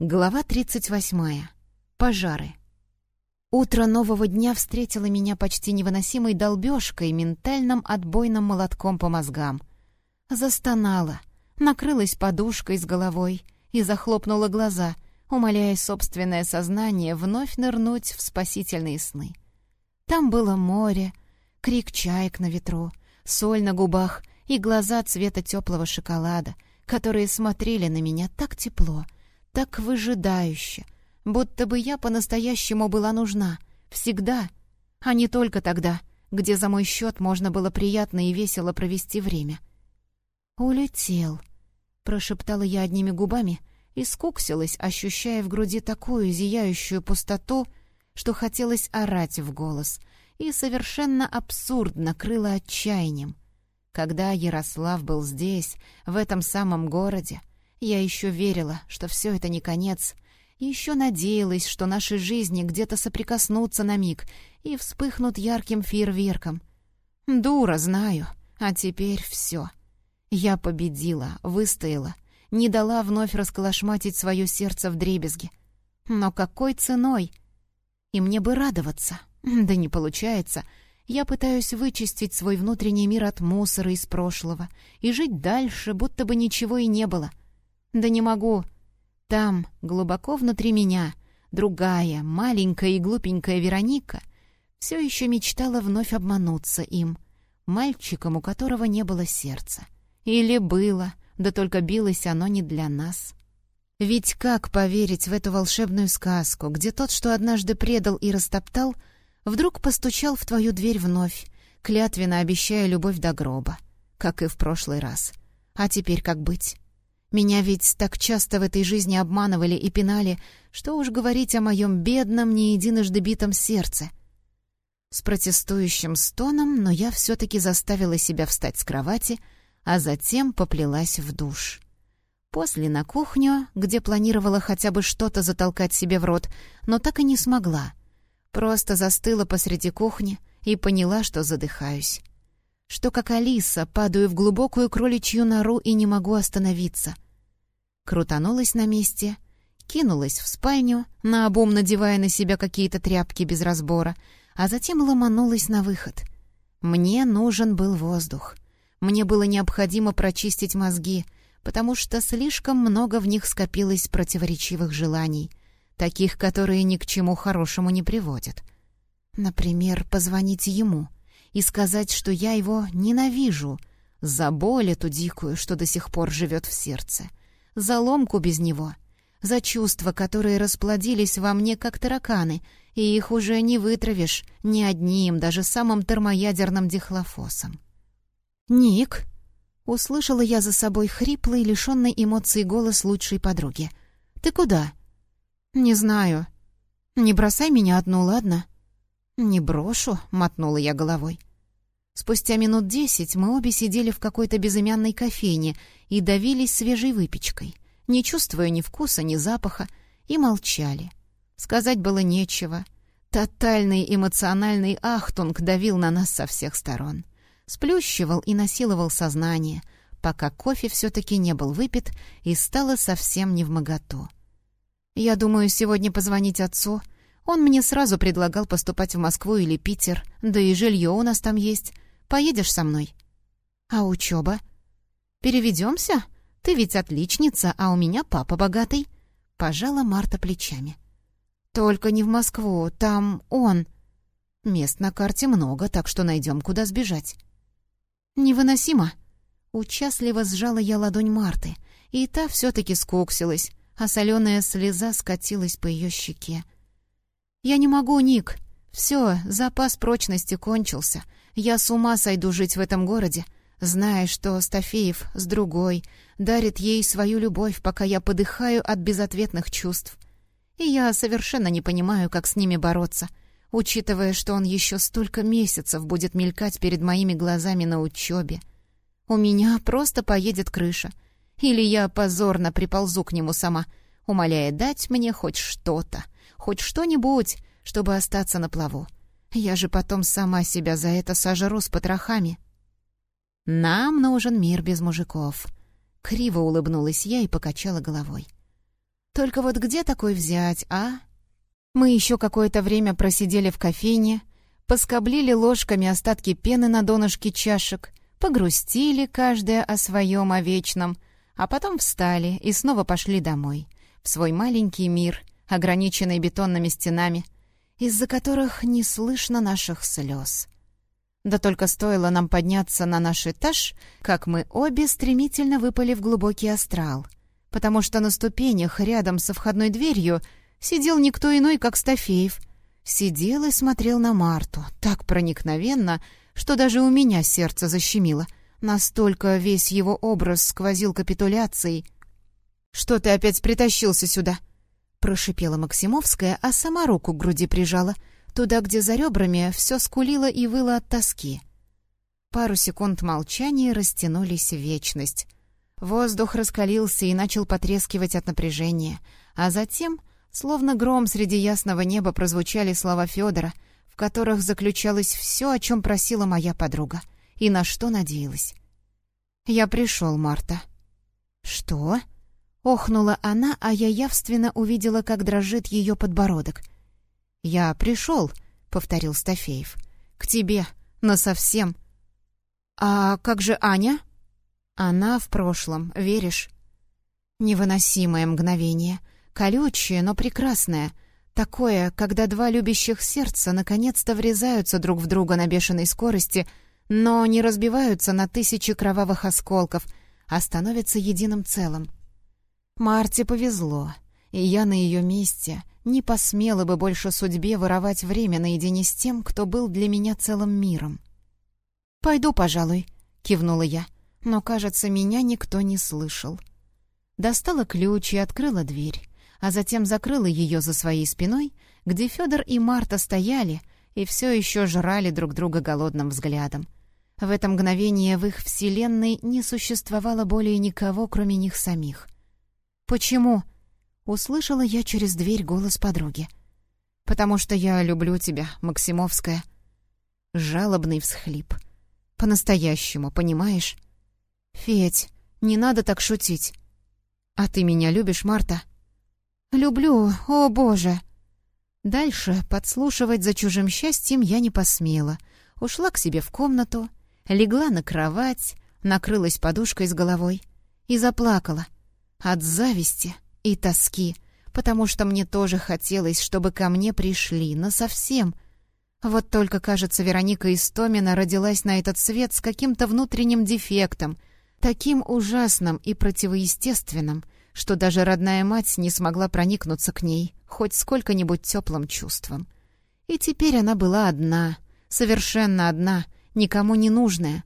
Глава 38. Пожары. Утро нового дня встретило меня почти невыносимой долбежкой, ментальным отбойным молотком по мозгам. Застонала, накрылась подушкой с головой и захлопнула глаза, умоляя собственное сознание вновь нырнуть в спасительные сны. Там было море, крик чаек на ветру, соль на губах и глаза цвета теплого шоколада, которые смотрели на меня так тепло — так выжидающе, будто бы я по-настоящему была нужна, всегда, а не только тогда, где за мой счет можно было приятно и весело провести время. «Улетел», — прошептала я одними губами и скуксилась, ощущая в груди такую зияющую пустоту, что хотелось орать в голос, и совершенно абсурдно крыло отчаянием. Когда Ярослав был здесь, в этом самом городе, я еще верила, что все это не конец, еще надеялась, что наши жизни где-то соприкоснутся на миг и вспыхнут ярким фейерверком. Дура, знаю, а теперь все. Я победила, выстояла, не дала вновь расколошматить свое сердце в дребезги. Но какой ценой? И мне бы радоваться. Да не получается. Я пытаюсь вычистить свой внутренний мир от мусора из прошлого и жить дальше, будто бы ничего и не было. Да не могу. Там, глубоко внутри меня, другая, маленькая и глупенькая Вероника все еще мечтала вновь обмануться им, мальчиком, у которого не было сердца. Или было, да только билось оно не для нас. Ведь как поверить в эту волшебную сказку, где тот, что однажды предал и растоптал, вдруг постучал в твою дверь вновь, клятвенно обещая любовь до гроба, как и в прошлый раз. А теперь как быть? Меня ведь так часто в этой жизни обманывали и пинали, что уж говорить о моем бедном, не единожды битом сердце. С протестующим стоном, но я все-таки заставила себя встать с кровати, а затем поплелась в душ. После на кухню, где планировала хотя бы что-то затолкать себе в рот, но так и не смогла. Просто застыла посреди кухни и поняла, что задыхаюсь что, как Алиса, падаю в глубокую кроличью нору и не могу остановиться. Крутанулась на месте, кинулась в спальню, наобум надевая на себя какие-то тряпки без разбора, а затем ломанулась на выход. Мне нужен был воздух. Мне было необходимо прочистить мозги, потому что слишком много в них скопилось противоречивых желаний, таких, которые ни к чему хорошему не приводят. Например, позвонить ему — и сказать, что я его ненавижу, за боль эту дикую, что до сих пор живет в сердце, за ломку без него, за чувства, которые расплодились во мне, как тараканы, и их уже не вытравишь ни одним, даже самым термоядерным дихлофосом. «Ник!» — услышала я за собой хриплый, лишенный эмоций голос лучшей подруги. «Ты куда?» «Не знаю. Не бросай меня одну, ладно?» «Не брошу», — мотнула я головой. Спустя минут десять мы обе сидели в какой-то безымянной кофейне и давились свежей выпечкой, не чувствуя ни вкуса, ни запаха, и молчали. Сказать было нечего. Тотальный эмоциональный ахтунг давил на нас со всех сторон. Сплющивал и насиловал сознание, пока кофе все-таки не был выпит и стало совсем не в моготу. «Я думаю, сегодня позвонить отцу», он мне сразу предлагал поступать в Москву или Питер, да и жилье у нас там есть. Поедешь со мной?» «А учеба?» «Переведемся? Ты ведь отличница, а у меня папа богатый». Пожала Марта плечами. «Только не в Москву, там он...» «Мест на карте много, так что найдем, куда сбежать». «Невыносимо!» Участливо сжала я ладонь Марты, и та все-таки скуксилась, а соленая слеза скатилась по ее щеке. «Я не могу, Ник. Все, запас прочности кончился. Я с ума сойду жить в этом городе, зная, что Стафеев с другой дарит ей свою любовь, пока я подыхаю от безответных чувств. И я совершенно не понимаю, как с ними бороться, учитывая, что он еще столько месяцев будет мелькать перед моими глазами на учебе. У меня просто поедет крыша. Или я позорно приползу к нему сама, умоляя дать мне хоть что-то — хоть что-нибудь, чтобы остаться на плаву. Я же потом сама себя за это сожру с потрохами. Нам нужен мир без мужиков. Криво улыбнулась я и покачала головой. Только вот где такой взять, а? Мы еще какое-то время просидели в кофейне, поскоблили ложками остатки пены на донышке чашек, погрустили каждая о своем, о вечном, а потом встали и снова пошли домой, в свой маленький мир, ограниченный бетонными стенами, из-за которых не слышно наших слез. Да только стоило нам подняться на наш этаж, как мы обе стремительно выпали в глубокий астрал, потому что на ступенях рядом со входной дверью сидел никто иной, как Стафеев. Сидел и смотрел на Марту так проникновенно, что даже у меня сердце защемило. Настолько весь его образ сквозил капитуляцией. «Что ты опять притащился сюда?» Прошипела Максимовская, а сама руку к груди прижала — туда, где за ребрами все скулило и выло от тоски. Пару секунд молчания растянулись в вечность. Воздух раскалился и начал потрескивать от напряжения, а затем, словно гром среди ясного неба, прозвучали слова Федора, в которых заключалось все, о чем просила моя подруга, и на что надеялась. «Я пришел, Марта». «Что?» — охнула она, а я явственно увидела, как дрожит ее подбородок — «Я пришел», — повторил Стафеев. «К тебе, насовсем». «А как же Аня?» «Она в прошлом, веришь?» Невыносимое мгновение, колючее, но прекрасное. Такое, когда два любящих сердца наконец-то врезаются друг в друга на бешеной скорости, но не разбиваются на тысячи кровавых осколков, а становятся единым целым. Марте повезло, и я на ее месте не посмела бы больше судьбе воровать время наедине с тем, кто был для меня целым миром. «Пойду, пожалуй», — кивнула я, но, кажется, меня никто не слышал. Достала ключ и открыла дверь, а затем закрыла ее за своей спиной, где Федор и Марта стояли и все еще жрали друг друга голодным взглядом. В это мгновение в их вселенной не существовало более никого, кроме них самих. «Почему?» Услышала я через дверь голос подруги. «Потому что я люблю тебя, Максимовская». Жалобный всхлип. «По-настоящему, понимаешь?» «Федь, не надо так шутить». «А ты меня любишь, Марта?» «Люблю, о боже!» Дальше подслушивать за чужим счастьем я не посмела. Ушла к себе в комнату, легла на кровать, накрылась подушкой с головой и заплакала. От зависти и тоски, потому что мне тоже хотелось, чтобы ко мне пришли, насовсем. Вот только, кажется, Вероника Истомина родилась на этот свет с каким-то внутренним дефектом, таким ужасным и противоестественным, что даже родная мать не смогла проникнуться к ней хоть сколько-нибудь теплым чувством. И теперь она была одна, совершенно одна, никому не нужная.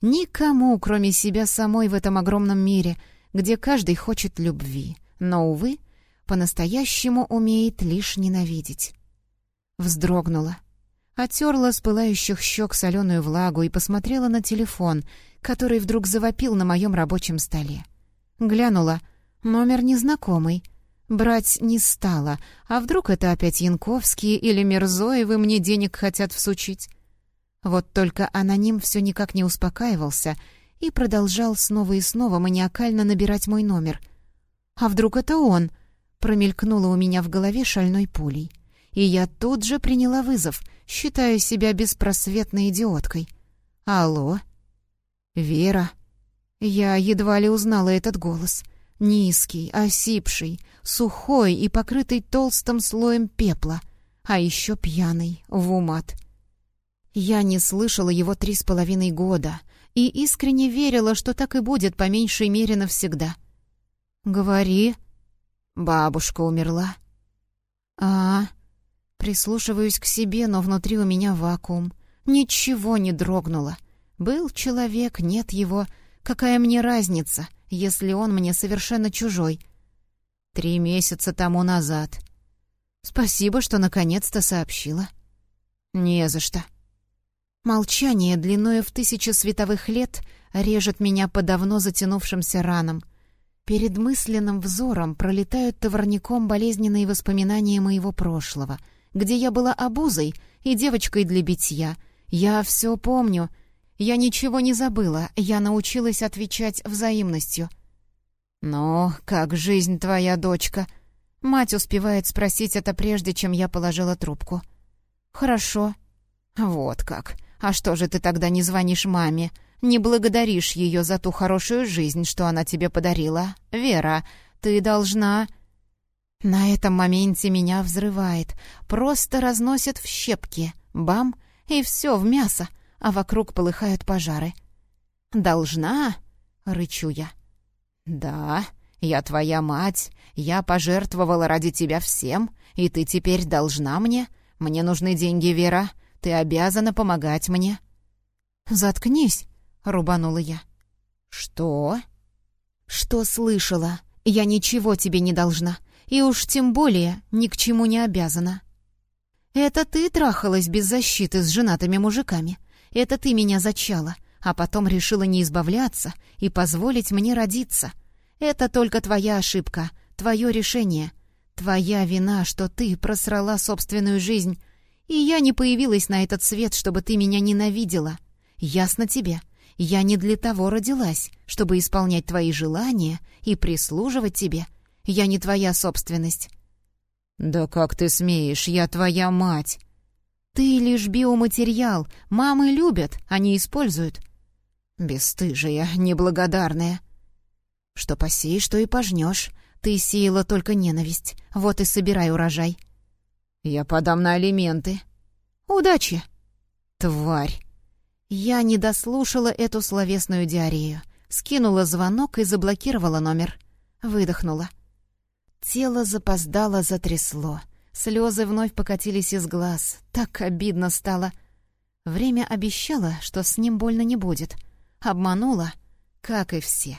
Никому, кроме себя самой в этом огромном мире, где каждый хочет любви но, увы, по-настоящему умеет лишь ненавидеть. Вздрогнула, оттерла с пылающих щек соленую влагу и посмотрела на телефон, который вдруг завопил на моем рабочем столе. Глянула, номер незнакомый. Брать не стала, а вдруг это опять Янковские или Мирзоевы мне денег хотят всучить? Вот только аноним все никак не успокаивался и продолжал снова и снова маниакально набирать мой номер — а вдруг это он? Промелькнуло у меня в голове шальной пулей. И я тут же приняла вызов, считая себя беспросветной идиоткой. «Алло?» «Вера?» Я едва ли узнала этот голос. Низкий, осипший, сухой и покрытый толстым слоем пепла, а еще пьяный, в умат. Я не слышала его три с половиной года и искренне верила, что так и будет по меньшей мере навсегда — «Говори». «Бабушка умерла». «А...» Прислушиваюсь к себе, но внутри у меня вакуум. Ничего не дрогнуло. Был человек, нет его. Какая мне разница, если он мне совершенно чужой? Три месяца тому назад. Спасибо, что наконец-то сообщила. Не за что. Молчание длиною в тысячу световых лет режет меня по давно затянувшимся ранам — Перед мысленным взором пролетают товарником болезненные воспоминания моего прошлого, где я была обузой и девочкой для битья. Я все помню. Я ничего не забыла, я научилась отвечать взаимностью. «Ну, как жизнь твоя, дочка?» Мать успевает спросить это прежде, чем я положила трубку. «Хорошо». «Вот как. А что же ты тогда не звонишь маме? Не благодаришь ее за ту хорошую жизнь, что она тебе подарила? Вера, ты должна...» На этом моменте меня взрывает, просто разносит в щепки. Бам! И все в мясо, а вокруг полыхают пожары. «Должна?» — рычу я. «Да, я твоя мать, я пожертвовала ради тебя всем, и ты теперь должна мне. Мне нужны деньги, Вера, ты обязана помогать мне». «Заткнись», — рубанула я. «Что?» «Что слышала? Я ничего тебе не должна, и уж тем более ни к чему не обязана». «Это ты трахалась без защиты с женатыми мужиками. Это ты меня зачала, а потом решила не избавляться и позволить мне родиться. Это только твоя ошибка, твое решение. Твоя вина, что ты просрала собственную жизнь. И я не появилась на этот свет, чтобы ты меня ненавидела. Ясно тебе?» Я не для того родилась, чтобы исполнять твои желания и прислуживать тебе. Я не твоя собственность». «Да как ты смеешь, я твоя мать!» «Ты лишь биоматериал. Мамы любят, они используют». «Бесстыжая, неблагодарная». «Что посеешь, то и пожнешь. Ты сеяла только ненависть. Вот и собирай урожай». «Я подам на алименты». «Удачи!» «Тварь!» Я не дослушала эту словесную диарею. Скинула звонок и заблокировала номер. Выдохнула. Тело запоздало затрясло. Слезы вновь покатились из глаз. Так обидно стало. Время обещало, что с ним больно не будет. Обманула, как и все.